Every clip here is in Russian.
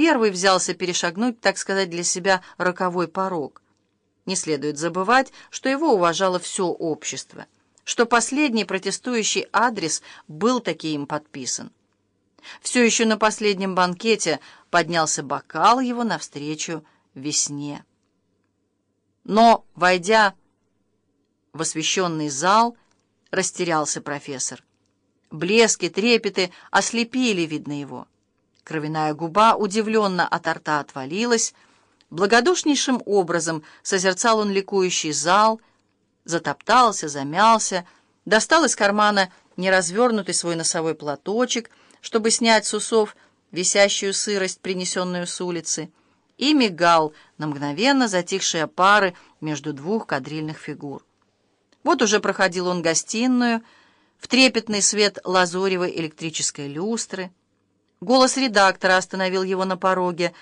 первый взялся перешагнуть, так сказать, для себя роковой порог. Не следует забывать, что его уважало все общество, что последний протестующий адрес был таки им подписан. Все еще на последнем банкете поднялся бокал его навстречу весне. Но, войдя в освещенный зал, растерялся профессор. Блески, трепеты ослепили, видно его. Кровяная губа удивленно от рта отвалилась. Благодушнейшим образом созерцал он ликующий зал, затоптался, замялся, достал из кармана неразвернутый свой носовой платочек, чтобы снять с усов висящую сырость, принесенную с улицы, и мигал на мгновенно затихшие пары между двух кадрильных фигур. Вот уже проходил он гостиную, в трепетный свет лазуревой электрической люстры. Голос редактора остановил его на пороге.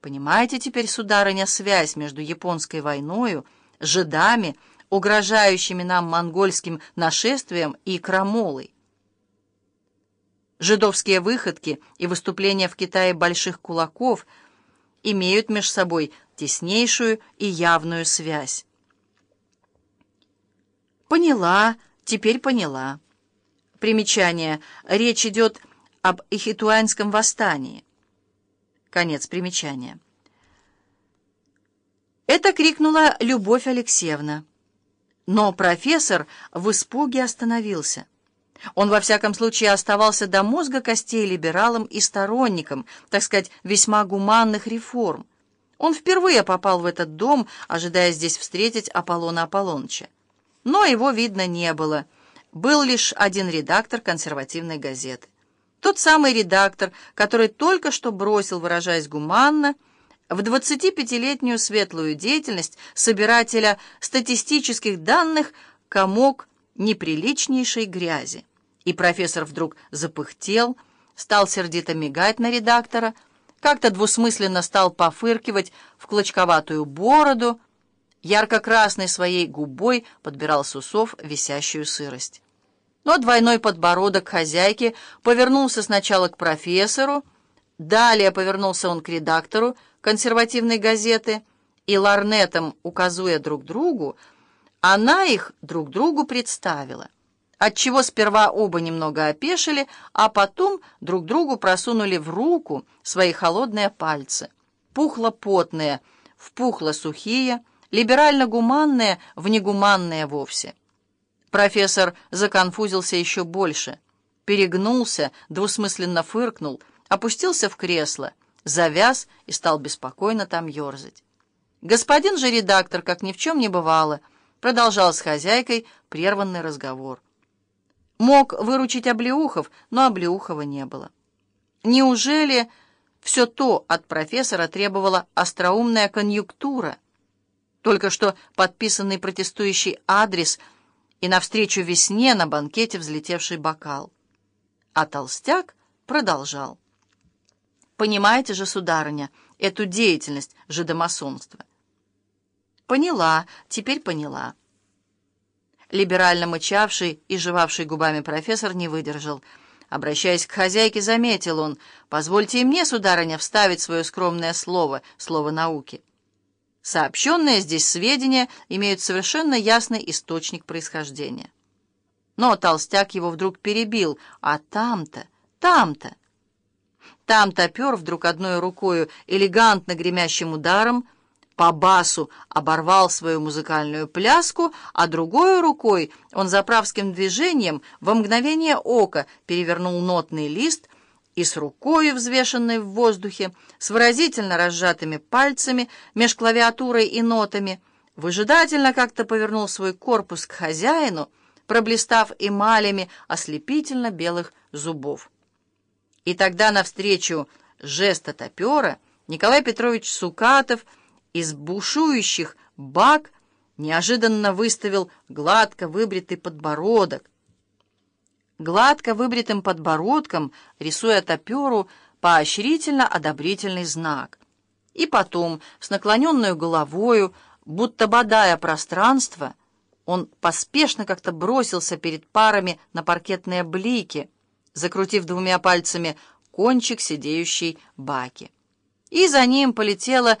«Понимаете теперь, сударыня, связь между японской войною, жидами, угрожающими нам монгольским нашествием и крамолой?» Жидовские выходки и выступления в Китае больших кулаков имеют между собой теснейшую и явную связь. Поняла, теперь поняла. Примечание. Речь идет об Ихитуанском восстании. Конец примечания. Это крикнула Любовь Алексеевна. Но профессор в испуге остановился. Он, во всяком случае, оставался до мозга костей либералом и сторонником, так сказать, весьма гуманных реформ. Он впервые попал в этот дом, ожидая здесь встретить Аполлона Аполлоныча. Но его видно не было. Был лишь один редактор консервативной газеты. Тот самый редактор, который только что бросил, выражаясь гуманно, в 25-летнюю светлую деятельность собирателя статистических данных комок неприличнейшей грязи. И профессор вдруг запыхтел, стал сердито мигать на редактора, как-то двусмысленно стал пофыркивать в клочковатую бороду, ярко-красной своей губой подбирал с усов висящую сырость. Но двойной подбородок хозяйки повернулся сначала к профессору, далее повернулся он к редактору консервативной газеты, и ларнетом, указуя друг другу, она их друг другу представила, отчего сперва оба немного опешили, а потом друг другу просунули в руку свои холодные пальцы, пухло-потные, впухло-сухие, либерально-гуманные в негуманные вовсе. Профессор законфузился еще больше, перегнулся, двусмысленно фыркнул, опустился в кресло, завяз и стал беспокойно там ерзать. Господин же редактор, как ни в чем не бывало, продолжал с хозяйкой прерванный разговор. Мог выручить Облеухов, но Облеухова не было. Неужели все то от профессора требовала остроумная конъюнктура? Только что подписанный протестующий адрес – и навстречу весне на банкете взлетевший бокал. А толстяк продолжал. «Понимаете же, сударыня, эту деятельность жидомасонства?» «Поняла, теперь поняла». Либерально мычавший и жевавший губами профессор не выдержал. Обращаясь к хозяйке, заметил он, «Позвольте и мне, сударыня, вставить свое скромное слово, слово науки». Сообщенные здесь сведения имеют совершенно ясный источник происхождения. Но толстяк его вдруг перебил. А там-то, там-то... Там топер вдруг одной рукою элегантно гремящим ударом по басу оборвал свою музыкальную пляску, а другой рукой он заправским движением во мгновение ока перевернул нотный лист и с рукой, взвешенной в воздухе, с выразительно разжатыми пальцами меж клавиатурой и нотами, выжидательно как-то повернул свой корпус к хозяину, проблистав эмалями ослепительно белых зубов. И тогда навстречу жеста топера Николай Петрович Сукатов из бушующих бак неожиданно выставил гладко выбритый подбородок, гладко выбритым подбородком, рисуя топеру поощрительно-одобрительный знак. И потом, с наклоненной головою, будто бодая пространство, он поспешно как-то бросился перед парами на паркетные блики, закрутив двумя пальцами кончик сидеющей баки. и за ним полетела